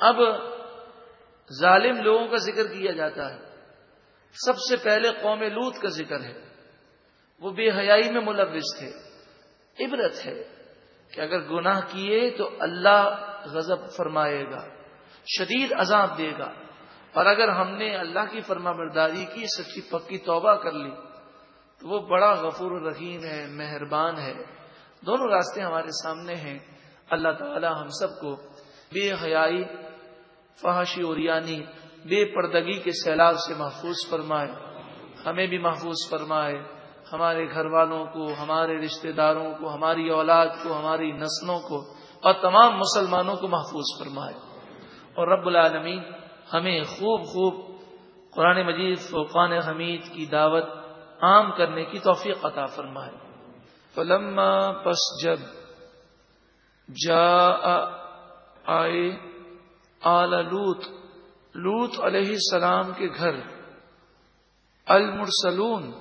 اب ظالم لوگوں کا ذکر کیا جاتا ہے۔ سب سے پہلے قوم لوت کا ذکر ہے۔ وہ بے حیائی میں ملوث تھے۔ عبرت ہے کہ اگر گناہ کیے تو اللہ غضب فرمائے گا، شدید عذاب دے گا۔ اور اگر ہم نے اللہ کی فرما برداری کی، سچی پکی توبہ کر لی، تو وہ بڑا غفور الرحیم ہے، مہربان ہے۔ دونوں راستے ہمارے سامنے ہیں۔ اللہ تعالی ہم سب کو بے حیائی فحاشی اور یعنی بے پردگی کے سیلاب سے محفوظ فرمائے، ہمیں بھی محفوظ فرمائے، ہمارے گھر والوں کو، ہمارے رشتہ داروں کو، ہماری اولاد کو، ہماری نسلوں کو اور تمام مسلمانوں کو محفوظ فرمائے۔ اور رب العالمین ہمیں خوب خوب قرآن مجید فوقان حمید کی دعوت عام کرنے کی توفیق عطا فرمائے۔ فلما پس جب جا آئے آل لوت لوت علیہ السلام کے گھر، المرسلون،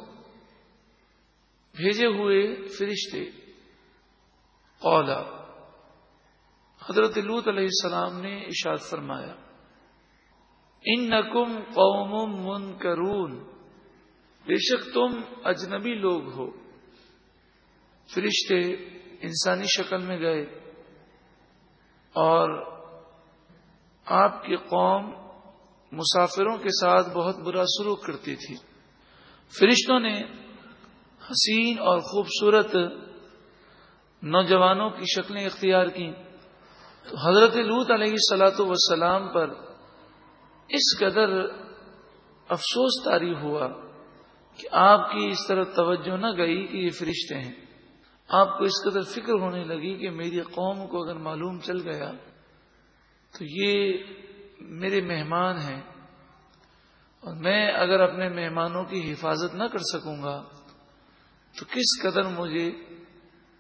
بھیجے ہوئے فرشتے۔ قولا حضرت لوت علیہ السلام نے اشاد فرمایا ان نقم قوم من کرون بے شک تم اجنبی لوگ ہو۔ فرشتے انسانی شکل میں گئے اور آپ کی قوم مسافروں کے ساتھ بہت برا سلوک کرتی تھی۔ فرشتوں نے حسین اور خوبصورت نوجوانوں کی شکلیں اختیار کی تو حضرت لوت علیہ سلاۃ وسلام پر اس قدر افسوس تاری ہوا کہ آپ کی اس طرح توجہ نہ گئی کہ یہ فرشتے ہیں۔ آپ کو اس قدر فکر ہونے لگی کہ میری قوم کو اگر معلوم چل گیا تو یہ میرے مہمان ہیں اور میں اگر اپنے مہمانوں کی حفاظت نہ کر سکوں گا تو کس قدر مجھے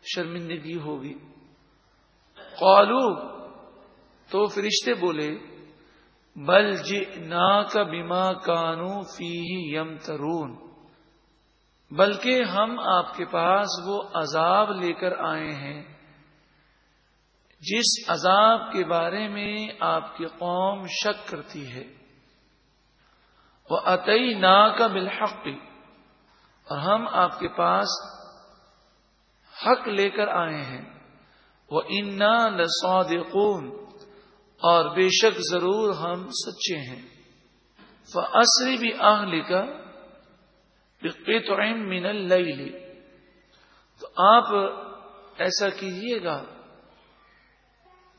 شرمندگی ہوگی؟ قالو تو فرشتے بولے، بل جی کا بیما کانو فی یم ترون بلکہ ہم آپ کے پاس وہ عذاب لے کر آئے ہیں جس عذاب کے بارے میں آپ کی قوم شک کرتی ہے۔ وہ عطی نا کا بالحق۔ اور ہم آپ کے پاس حق لے کر آئے ہیں۔ وہ انا لسودقون اور بے شک ضرور ہم سچے ہیں۔ وہ عصری بھی آگ لے من اللیل تو آپ ایسا کیجیے گا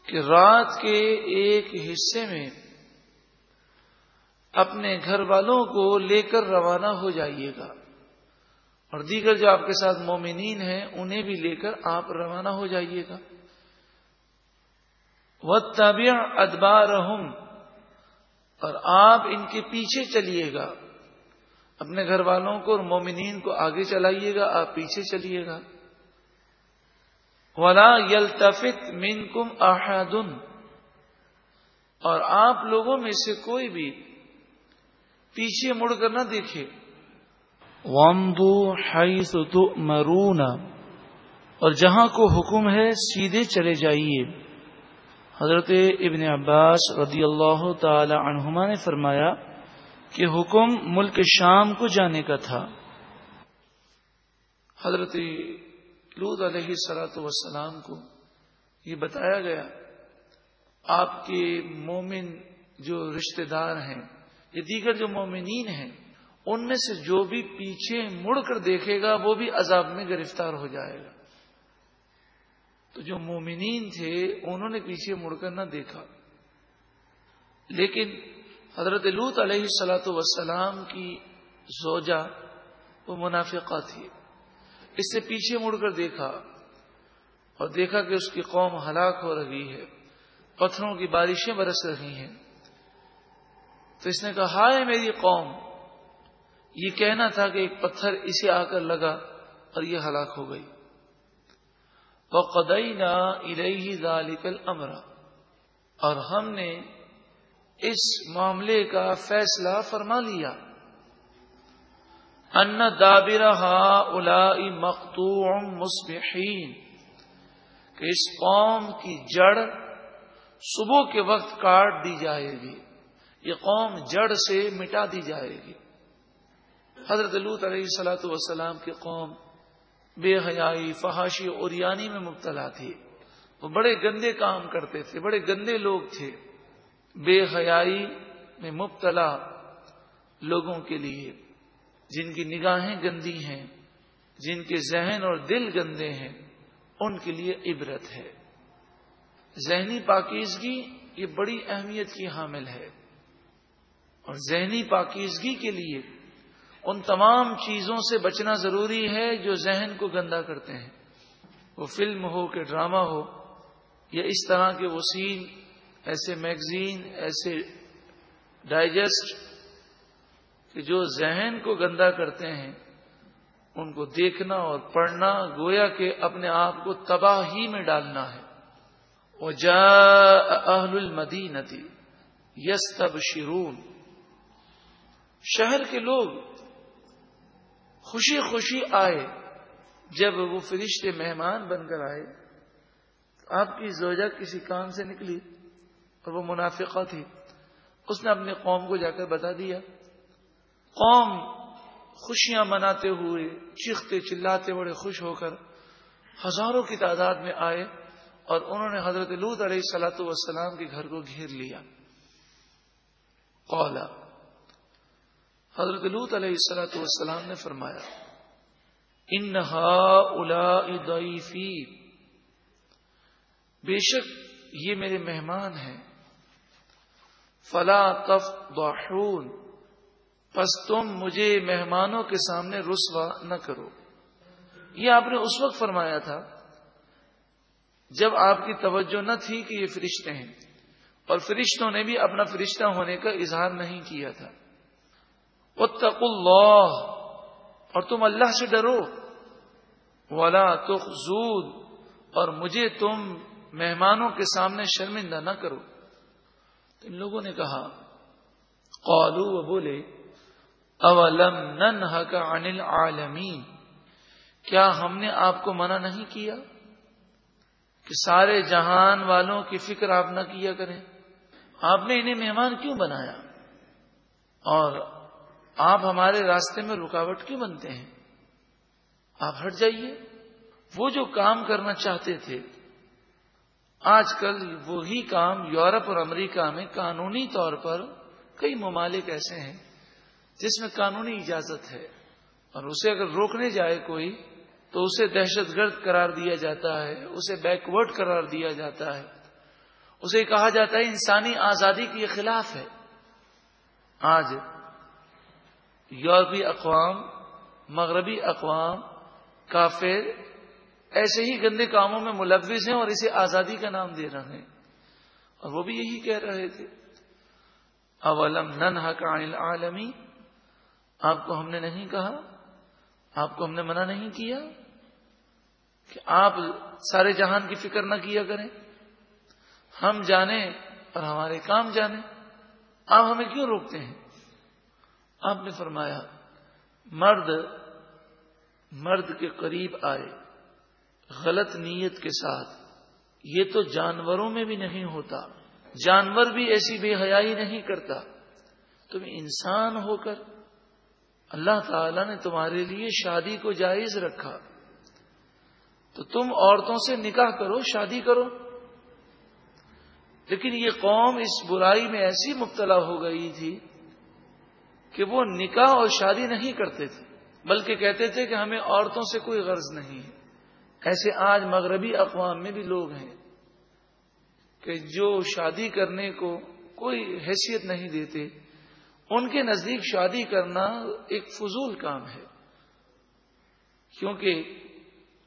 کہ رات کے ایک حصے میں اپنے گھر والوں کو لے کر روانہ ہو جائیے گا۔ اور دیگر جو آپ کے ساتھ مومنین ہیں، انہیں بھی لے کر آپ روانہ ہو جائیے گا۔ وہ طبیع ادبار اور آپ ان کے پیچھے چلیے گا۔ اپنے گھر والوں کو اور مومنین کو آگے چلائیے گا، آپ پیچھے چلیے گا۔ ولا یل تفت مین کم احادن اور آپ لوگوں میں سے کوئی بھی پیچھے مڑ کر نہ دیکھے۔ ومدو حیث تؤمرون۔ اور جہاں کو حکم ہے سیدھے چلے جائیے۔ حضرت ابن عباس رضی اللہ تعالی عنہما نے فرمایا کہ حکم ملک شام کو جانے کا تھا۔ حضرت لود علیہ سلاۃ وسلام کو یہ بتایا گیا، آپ کے مومن جو رشتہ دار ہیں یہ دیگر جو مومنین ہیں، ان میں سے جو بھی پیچھے مڑ کر دیکھے گا، وہ بھی عذاب میں گرفتار ہو جائے گا۔ تو جو مومنین تھے، انہوں نے پیچھے مڑ کر نہ دیکھا۔ لیکن حضرت لوت علیہ سلاۃ وسلام کی زوجہ وہ منافقہ تھی۔ اس سے پیچھے مڑ کر دیکھا اور دیکھا کہ اس کی قوم ہلاک ہو رہی ہے، پتھروں کی بارشیں برس رہی ہیں۔ تو اس نے کہا، ہائے میری قوم، یہ کہنا تھا کہ ایک پتھر اسے آ کر لگا اور یہ ہلاک ہو گئی۔ وہ قدئی نہ ارئی ذالکل امرا اور ہم نے اس معاملے کا فیصلہ فرما لیا۔ ان دابر الا مختو مسبحین کہ اس قوم کی جڑ صبح کے وقت کاٹ دی جائے گی، یہ قوم جڑ سے مٹا دی جائے گی۔ حضرت لوت علیہ السلاۃ وسلام کی قوم بے حیائی، فحاشی اور یعنی میں مبتلا تھی۔ وہ بڑے گندے کام کرتے تھے، بڑے گندے لوگ تھے۔ بے حیائی میں مبتلا لوگوں کے لیے۔ جن کی نگاہیں گندی ہیں، جن کے ذہن اور دل گندے ہیں، ان کے لیے عبرت ہے۔ ذہنی پاکیزگی یہ بڑی اہمیت کی حامل ہے۔ اور ذہنی پاکیزگی کے لیے ان تمام چیزوں سے بچنا ضروری ہے جو ذہن کو گندا کرتے ہیں۔ وہ فلم ہو کہ ڈرامہ ہو، یا اس طرح کے وسیل ایسے میگزین، ایسے ڈائجسٹ کہ جو ذہن کو گندا کرتے ہیں، ان کو دیکھنا اور پڑھنا گویا کہ اپنے آپ کو تباہی میں ڈالنا ہے۔ وہ جا اہل المدی ندی یس تب شرون شہر کے لوگ خوشی خوشی آئے جب وہ فرشتے مہمان بن کر آئے۔ آپ کی زوجہ کسی کام سے نکلی اور وہ منافقہ تھی۔ اس نے اپنے قوم کو جا کر بتا دیا۔ قوم خوشیاں مناتے ہوئے، چیختے، چلاتے بڑے خوش ہو کر ہزاروں کی تعداد میں آئے اور انہوں نے حضرت لود علیہ سلاۃ والسلام کے گھر کو گھیر لیا۔ قولا، حضرت لوت علیہ السلاۃ والسلام نے فرمایا انہا ضعیفی، بے شک یہ میرے مہمان ہیں۔ فلا تف ضحون پس تم مجھے مہمانوں کے سامنے رسوا نہ کرو۔ یہ آپ نے اس وقت فرمایا تھا جب آپ کی توجہ نہ تھی کہ یہ فرشتے ہیں، اور فرشتوں نے بھی اپنا فرشتہ ہونے کا اظہار نہیں کیا تھا۔ اتق اللہ اور تم اللہ سے ڈرو۔ ولا تخزود اور مجھے تم مہمانوں کے سامنے شرمندہ نہ کرو۔ ان لوگوں نے کہا قالو و بولے اولم نن کا انل عالمین کیا ہم نے آپ کو منع نہیں کیا کہ سارے جہان والوں کی فکر آپ نہ کیا کریں؟ آپ نے انہیں مہمان کیوں بنایا؟ اور آپ ہمارے راستے میں رکاوٹ کیوں بنتے ہیں؟ آپ ہٹ جائیے۔ وہ جو کام کرنا چاہتے تھے، آج کل وہی کام یورپ اور امریکہ میں قانونی طور پر کئی ممالک ایسے ہیں جس میں قانونی اجازت ہے اور اسے اگر روکنے جائے کوئی، تو اسے دہشت گرد قرار دیا جاتا ہے، اسے بیکورڈ قرار دیا جاتا ہے۔ اسے کہا جاتا ہے انسانی آزادی کے خلاف ہے۔ آج یورپی اقوام، مغربی اقوام، کافر ایسے ہی گندے کاموں میں ملوث ہیں اور اسے آزادی کا نام دے رہے ہیں۔ اور وہ بھی یہی کہہ رہے تھے۔ اولم نن حق عالمی آپ کو ہم نے نہیں کہا، آپ کو ہم نے منع نہیں کیا کہ آپ سارے جہان کی فکر نہ کیا کریں۔ ہم جانے اور ہمارے کام جانے آپ ہمیں کیوں روکتے ہیں؟ آپ نے فرمایا، مرد مرد کے قریب آئے، غلط نیت کے ساتھ۔ یہ تو جانوروں میں بھی نہیں ہوتا۔ جانور بھی ایسی بے حیائی نہیں کرتا۔ تم انسان ہو کر اللہ تعالی نے تمہارے لیے شادی کو جائز رکھا۔ تو تم عورتوں سے نکاح کرو، شادی کرو۔ لیکن یہ قوم اس برائی میں ایسی مبتلا ہو گئی تھی کہ وہ نکاح اور شادی نہیں کرتے تھے، بلکہ کہتے تھے کہ ہمیں عورتوں سے کوئی غرض نہیں ہے۔ ایسے آج مغربی اقوام میں بھی لوگ ہیں کہ جو شادی کرنے کو کوئی حیثیت نہیں دیتے ان کے نزدیک شادی کرنا ایک فضول کام ہے۔ کیونکہ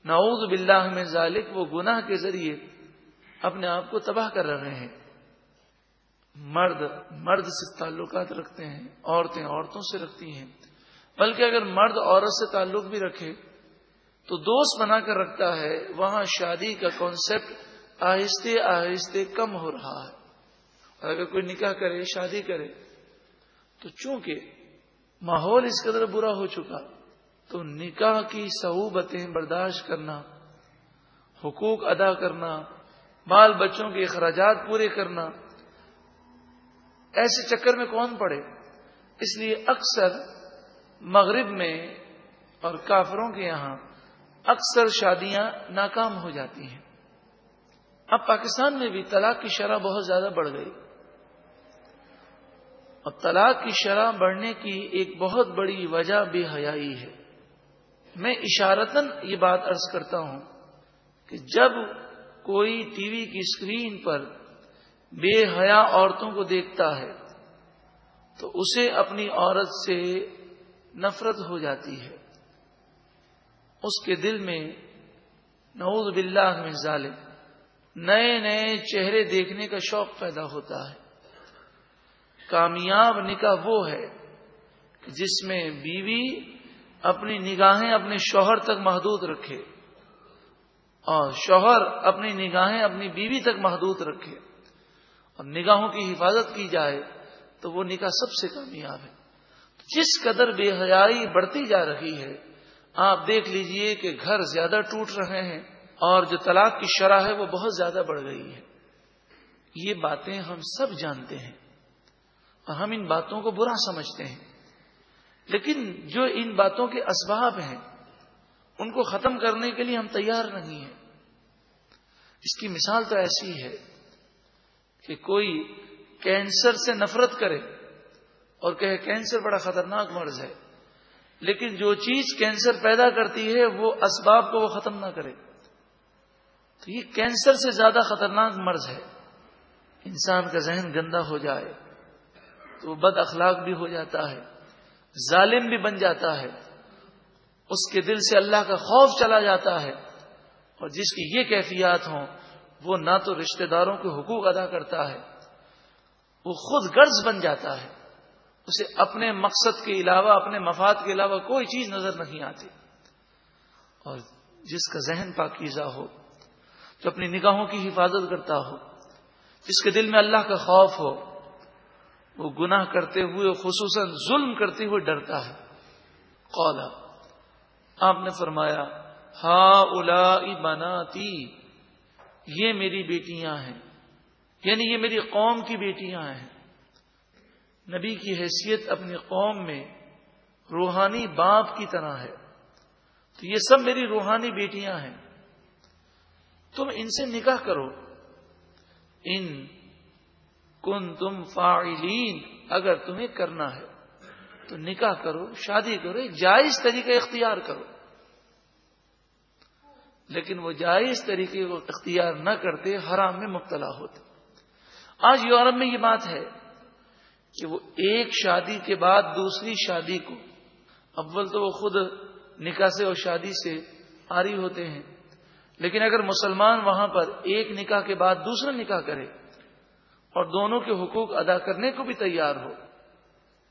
نعوذ باللہ میں ذالک وہ گناہ کے ذریعے اپنے آپ کو تباہ کر رہے ہیں۔ مرد مرد سے تعلقات رکھتے ہیں، عورتیں عورتوں سے رکھتی ہیں۔ بلکہ اگر مرد عورت سے تعلق بھی رکھے، تو دوست بنا کر رکھتا ہے، وہاں شادی کا کانسیپٹ آہستہ آہستہ کم ہو رہا ہے۔ اور اگر کوئی نکاح کرے، شادی کرے تو چونکہ ماحول اس قدر برا ہو چکا، تو نکاح کی صعوبتیں برداشت کرنا، حقوق ادا کرنا بال بچوں کے اخراجات پورے کرنا، ایسے چکر میں کون پڑے؟ اس لیے اکثر مغرب میں اور کافروں کے یہاں اکثر شادیاں ناکام ہو جاتی ہیں۔ اب پاکستان میں بھی طلاق کی شرح بہت زیادہ بڑھ گئی۔ اور طلاق کی شرح بڑھنے کی ایک بہت بڑی وجہ بے حیائی ہے۔ میں اشارتن یہ بات ارض کرتا ہوں کہ جب کوئی ٹی وی کی اسکرین پر بے حیا عورتوں کو دیکھتا ہے، تو اسے اپنی عورت سے نفرت ہو جاتی ہے۔ اس کے دل میں نعوذ باللہ من ظالم نئے نئے چہرے دیکھنے کا شوق پیدا ہوتا ہے۔ کامیاب نکاح وہ ہے جس میں بیوی اپنی نگاہیں اپنے شوہر تک محدود رکھے اور شوہر اپنی نگاہیں اپنی بیوی تک محدود رکھے اور نگاہوں کی حفاظت کی جائے تو وہ نکاح سب سے کامیاب ہے۔ جس قدر بے حیائی بڑھتی جا رہی ہے، آپ دیکھ لیجیے کہ گھر زیادہ ٹوٹ رہے ہیں اور جو طلاق کی شرح ہے وہ بہت زیادہ بڑھ گئی ہے۔ یہ باتیں ہم سب جانتے ہیں۔ اور ہم ان باتوں کو برا سمجھتے ہیں۔ لیکن جو ان باتوں کے اسباب ہیں، ان کو ختم کرنے کے لیے ہم تیار نہیں ہیں۔ اس کی مثال تو ایسی ہے کہ کوئی کینسر سے نفرت کرے اور کہے کینسر بڑا خطرناک مرض ہے، لیکن جو چیز کینسر پیدا کرتی ہے، وہ اسباب کو وہ ختم نہ کرے۔ تو یہ کینسر سے زیادہ خطرناک مرض ہے۔ انسان کا ذہن گندا ہو جائے۔ تو وہ بد اخلاق بھی ہو جاتا ہے، ظالم بھی بن جاتا ہے، اس کے دل سے اللہ کا خوف چلا جاتا ہے۔ اور جس کی یہ کیفیات ہوں، وہ نہ تو رشتہ داروں کے حقوق ادا کرتا ہے، وہ خود غرض بن جاتا ہے۔ اسے اپنے مقصد کے علاوہ، اپنے مفاد کے علاوہ کوئی چیز نظر نہیں آتی۔ اور جس کا ذہن پاکیزہ ہو، جو اپنی نگاہوں کی حفاظت کرتا ہو، جس کے دل میں اللہ کا خوف ہو وہ گناہ کرتے ہوئے خصوصاً ظلم کرتے ہوئے ڈرتا ہے۔ قولا آپ نے فرمایا ہا الا بناتی، یہ میری بیٹیاں ہیں۔ یعنی یہ میری قوم کی بیٹیاں ہیں۔ نبی کی حیثیت اپنی قوم میں روحانی باپ کی طرح ہے۔ تو یہ سب میری روحانی بیٹیاں ہیں۔ تم ان سے نکاح کرو۔ ان کن تم فاعلین، اگر تمہیں کرنا ہے تو نکاح کرو، شادی کرو جائز طریقہ اختیار کرو۔ لیکن وہ جائز طریقے کو اختیار نہ کرتے، حرام میں مبتلا ہوتے۔ آج یورپ میں یہ بات ہے کہ وہ ایک شادی کے بعد دوسری شادی کو، اول تو وہ خود نکاح سے اور شادی سے آری ہوتے ہیں، لیکن اگر مسلمان وہاں پر ایک نکاح کے بعد دوسرا نکاح کرے اور دونوں کے حقوق ادا کرنے کو بھی تیار ہو،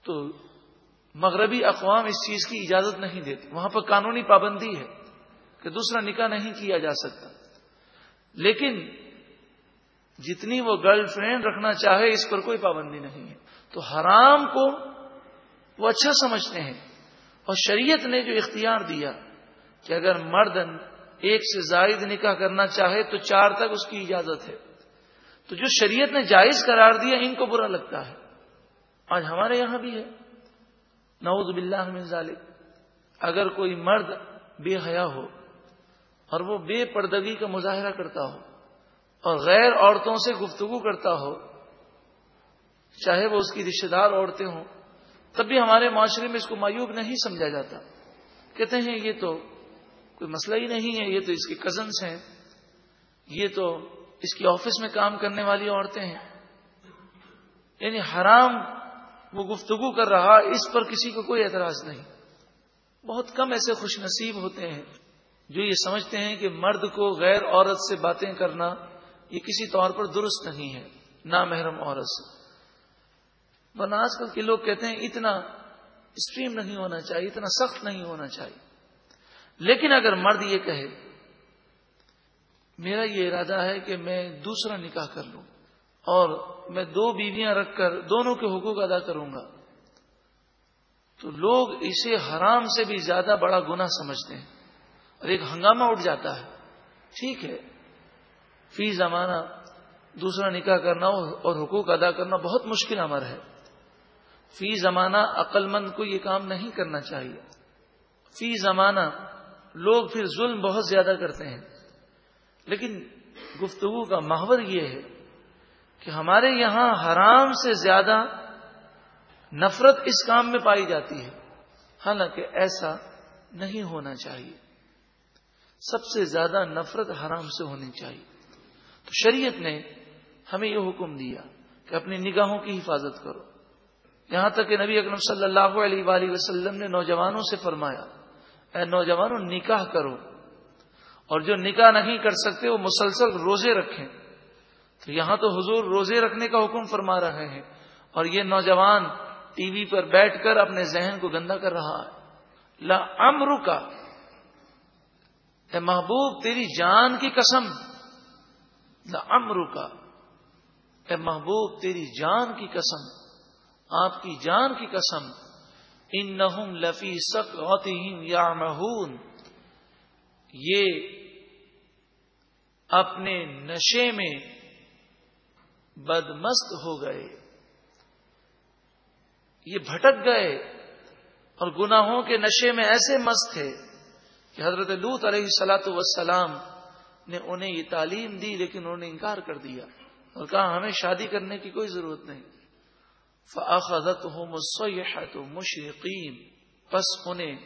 تو مغربی اقوام اس چیز کی اجازت نہیں دیتی وہاں پر قانونی پابندی ہے کہ دوسرا نکاح نہیں کیا جا سکتا۔ لیکن جتنی وہ گرل فرینڈ رکھنا چاہے، اس پر کوئی پابندی نہیں ہے۔ تو حرام کو وہ اچھا سمجھتے ہیں۔ اور شریعت نے جو اختیار دیا کہ اگر مرد ایک سے زائد نکاح کرنا چاہے، تو چار تک اس کی اجازت ہے۔ تو جو شریعت نے جائز قرار دیا ان کو برا لگتا ہے۔ آج ہمارے یہاں بھی ہے۔ نعوذ باللہ من ذالک۔ اگر کوئی مرد بے حیا ہو اور وہ بے پردگی کا مظاہرہ کرتا ہو اور غیر عورتوں سے گفتگو کرتا ہو، چاہے وہ اس کی رشتے دار عورتیں ہوں، تب بھی ہمارے معاشرے میں اس کو معیوب نہیں سمجھا جاتا۔ کہتے ہیں یہ تو کوئی مسئلہ ہی نہیں ہے، یہ تو اس کے کزنس ہیں۔ یہ تو اس کی آفس میں کام کرنے والی عورتیں ہیں۔ یعنی حرام وہ گفتگو کر رہا اس پر کسی کو کوئی اعتراض نہیں۔ بہت کم ایسے خوش نصیب ہوتے ہیں جو یہ سمجھتے ہیں کہ مرد کو غیر عورت سے باتیں کرنا یہ کسی طور پر درست نہیں ہے، نامحرم عورت سے۔ ورنہ آج کل کے لوگ کہتے ہیں اتنا اسٹریم نہیں ہونا چاہیے، اتنا سخت نہیں ہونا چاہیے۔ لیکن اگر مرد یہ کہے میرا یہ ارادہ ہے کہ میں دوسرا نکاح کر لوں اور میں دو بیویاں رکھ کر دونوں کے حقوق ادا کروں گا۔ تو لوگ اسے حرام سے بھی زیادہ بڑا گنا سمجھتے ہیں اور ایک ہنگامہ اٹھ جاتا ہے۔ ٹھیک ہے۔ فی زمانہ دوسرا نکاح کرنا اور حقوق ادا کرنا بہت مشکل امر ہے۔ فی زمانہ عقل مند کو یہ کام نہیں کرنا چاہیے۔ فی زمانہ لوگ پھر ظلم بہت زیادہ کرتے ہیں۔ لیکن گفتگو کا محور یہ ہے کہ ہمارے یہاں حرام سے زیادہ نفرت اس کام میں پائی جاتی ہے۔ حالانکہ ایسا نہیں ہونا چاہیے۔ سب سے زیادہ نفرت حرام سے ہونی چاہیے۔ تو شریعت نے ہمیں یہ حکم دیا کہ اپنی نگاہوں کی حفاظت کرو۔ یہاں تک کہ نبی اکرم صلی اللہ علیہ وآلہ وسلم نے نوجوانوں سے فرمایا، اے نوجوانوں، نکاح کرو۔ اور جو نکاح نہیں کر سکتے وہ مسلسل روزے رکھیں۔ تو یہاں تو حضور روزے رکھنے کا حکم فرما رہے ہیں اور یہ نوجوان ٹی وی پر بیٹھ کر اپنے ذہن کو گندا کر رہا ہے۔ لا امر کا اے محبوب، تیری جان کی قسم۔ لا امر کا اے محبوب، تیری جان کی قسم۔ آپ کی جان کی قسم۔ ان نہ لفی سک یا یہ اپنے نشے میں بدمست ہو گئے۔ یہ بھٹک گئے اور گناہوں کے نشے میں ایسے مست تھے کہ حضرت لوت علیہ سلاۃ وسلام نے انہیں یہ تعلیم دی لیکن انہوں نے انکار کر دیا اور کہا، ہمیں شادی کرنے کی کوئی ضرورت نہیں۔ فاخذت ہوں تو مشرقین بس انہیں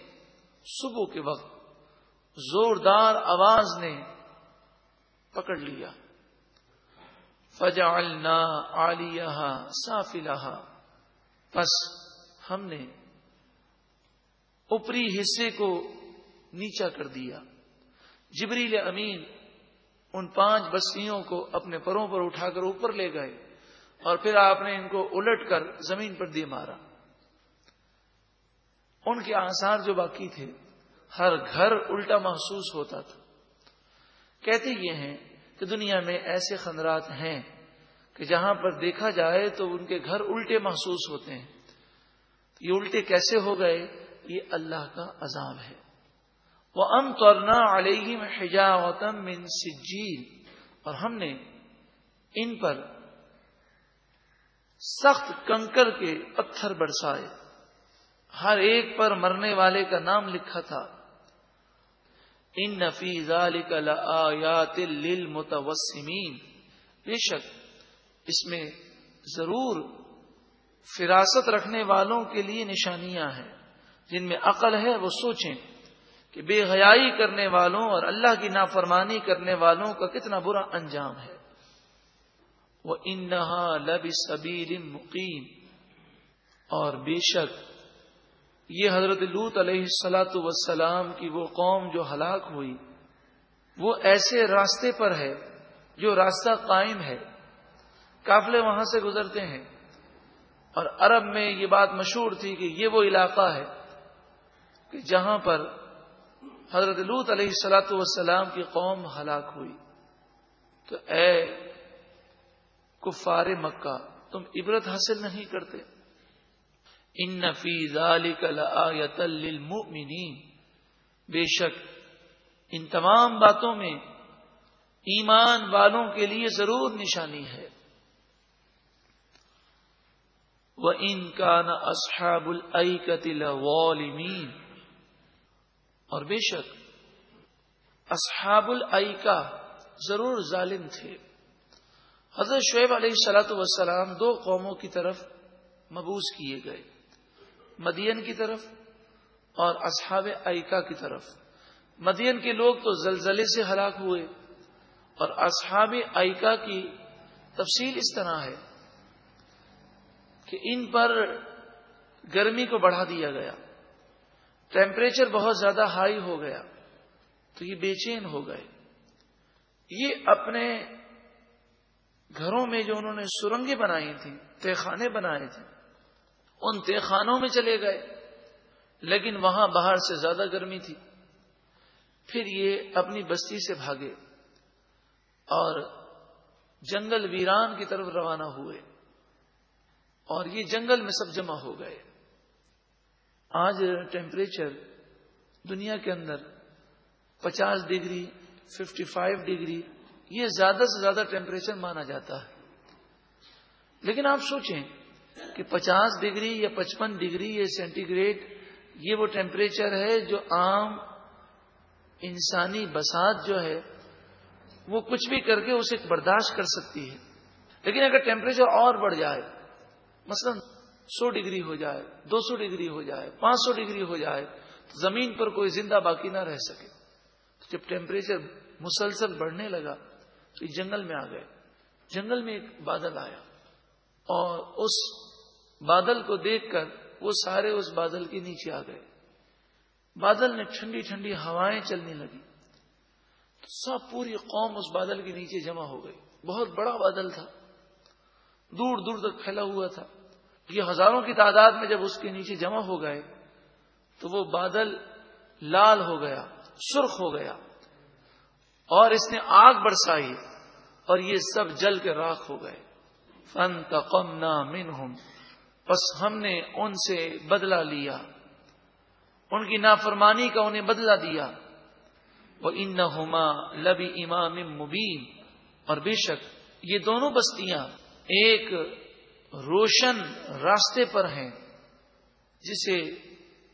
صبح کے وقت زوردار آواز نے پکڑ لیا۔ فجعلنا عالیہ سافلہ پس ہم نے اوپری حصے کو نیچا کر دیا۔ جبریل امین ان پانچ بستیوں کو اپنے پروں پر اٹھا کر اوپر لے گئے اور پھر آپ نے ان کو الٹ کر زمین پر دی مارا۔ ان کے آثار جو باقی تھے، ہر گھر الٹا محسوس ہوتا تھا۔ کہتے یہ ہیں کہ دنیا میں ایسے خندرات ہیں کہ جہاں پر دیکھا جائے تو ان کے گھر الٹے محسوس ہوتے ہیں۔ یہ الٹے کیسے ہو گئے؟ یہ اللہ کا عذاب ہے۔ وہ ام تورنا علیہ حجاوتم من سجیل اور ہم نے ان پر سخت کنکر کے پتھر برسائے۔ ہر ایک پر مرنے والے کا نام لکھا تھا۔ ان نفیز للمتوسمین۔ بے شک، اس میں ضرور فراست رکھنے والوں کے لیے نشانیاں ہیں، جن میں عقل ہے، وہ سوچیں کہ بے حیائی کرنے والوں اور اللہ کی نافرمانی کرنے والوں کا کتنا برا انجام ہے۔ وہ انہا لب سبیر مقیم اور بے شک یہ حضرت لوت علیہ السلاۃ وسلام کی وہ قوم جو ہلاک ہوئی، وہ ایسے راستے پر ہے جو راستہ قائم ہے، قافلے وہاں سے گزرتے ہیں۔ اور عرب میں یہ بات مشہور تھی کہ یہ وہ علاقہ ہے کہ جہاں پر حضرت لوت علیہ السلاۃ والسلام کی قوم ہلاک ہوئی۔ تو اے کفار مکہ، تم عبرت حاصل نہیں کرتے۔ ان نفیز للمؤمنین بے شک، ان تمام باتوں میں ایمان والوں کے لیے ضرور نشانی ہے۔ وہ ان کا نہ اصحاب العقل اور بے شک اصحاب العقا ضرور ظالم تھے۔ حضرت شعیب علیہ السلاۃ وسلام دو قوموں کی طرف مبوس کیے گئے۔ مدین کی طرف اور اصحاب ایکا کی طرف۔ مدین کے لوگ تو زلزلے سے ہلاک ہوئے اور اصحاب ایکا کی تفصیل اس طرح ہے کہ ان پر گرمی کو بڑھا دیا گیا۔ ٹیمپریچر بہت زیادہ ہائی ہو گیا تو یہ بے چین ہو گئے۔ یہ اپنے گھروں میں جو انہوں نے سرنگیں بنائی تھیں، تہخانے بنائے تھے ان تہخانوں میں چلے گئے۔ لیکن وہاں باہر سے زیادہ گرمی تھی۔ پھر یہ اپنی بستی سے بھاگے اور جنگل ویران کی طرف روانہ ہوئے۔ اور یہ جنگل میں سب جمع ہو گئے۔ آج ٹیمپریچر دنیا کے اندر پچاس ڈگری ففٹی فائیو ڈگری، یہ زیادہ سے زیادہ ٹیمپریچر مانا جاتا ہے۔ لیکن آپ سوچیں کہ پچاس ڈگری یا پچپن ڈگری یا سینٹی گریڈ یہ وہ ٹیمپریچر ہے جو عام انسانی بسات جو ہے، وہ کچھ بھی کر کے اسے برداشت کر سکتی ہے۔ لیکن اگر ٹیمپریچر اور بڑھ جائے، مثلا سو ڈگری ہو جائے، دو سو ڈگری ہو جائے، پانچ سو ڈگری ہو جائے، تو زمین پر کوئی زندہ باقی نہ رہ سکے۔ تو جب ٹیمپریچر مسلسل بڑھنے لگا، تو جنگل میں آ گئے۔ جنگل میں ایک بادل آیا۔ اور اس بادل کو دیکھ کر وہ سارے اس بادل کے نیچے آ گئے۔ بادل نے ٹھنڈی ٹھنڈی ہوائیں چلنے لگی۔ سب پوری قوم اس بادل کے نیچے جمع ہو گئی۔ بہت بڑا بادل تھا۔ دور دور تک پھیلا ہوا تھا۔ یہ ہزاروں کی تعداد میں جب اس کے نیچے جمع ہو گئے، تو وہ بادل لال ہو گیا، سرخ ہو گیا۔ اور اس نے آگ برسائی اور یہ سب جل کے راکھ ہو گئے۔ فن تقم نہ بس ہم نے ان سے بدلا لیا۔ ان کی نافرمانی کا انہیں بدلا دیا۔ وہ ان ہوما لبی امام مبین اور بے شک یہ دونوں بستیاں ایک روشن راستے پر ہیں، جسے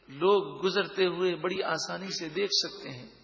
لوگ گزرتے ہوئے بڑی آسانی سے دیکھ سکتے ہیں۔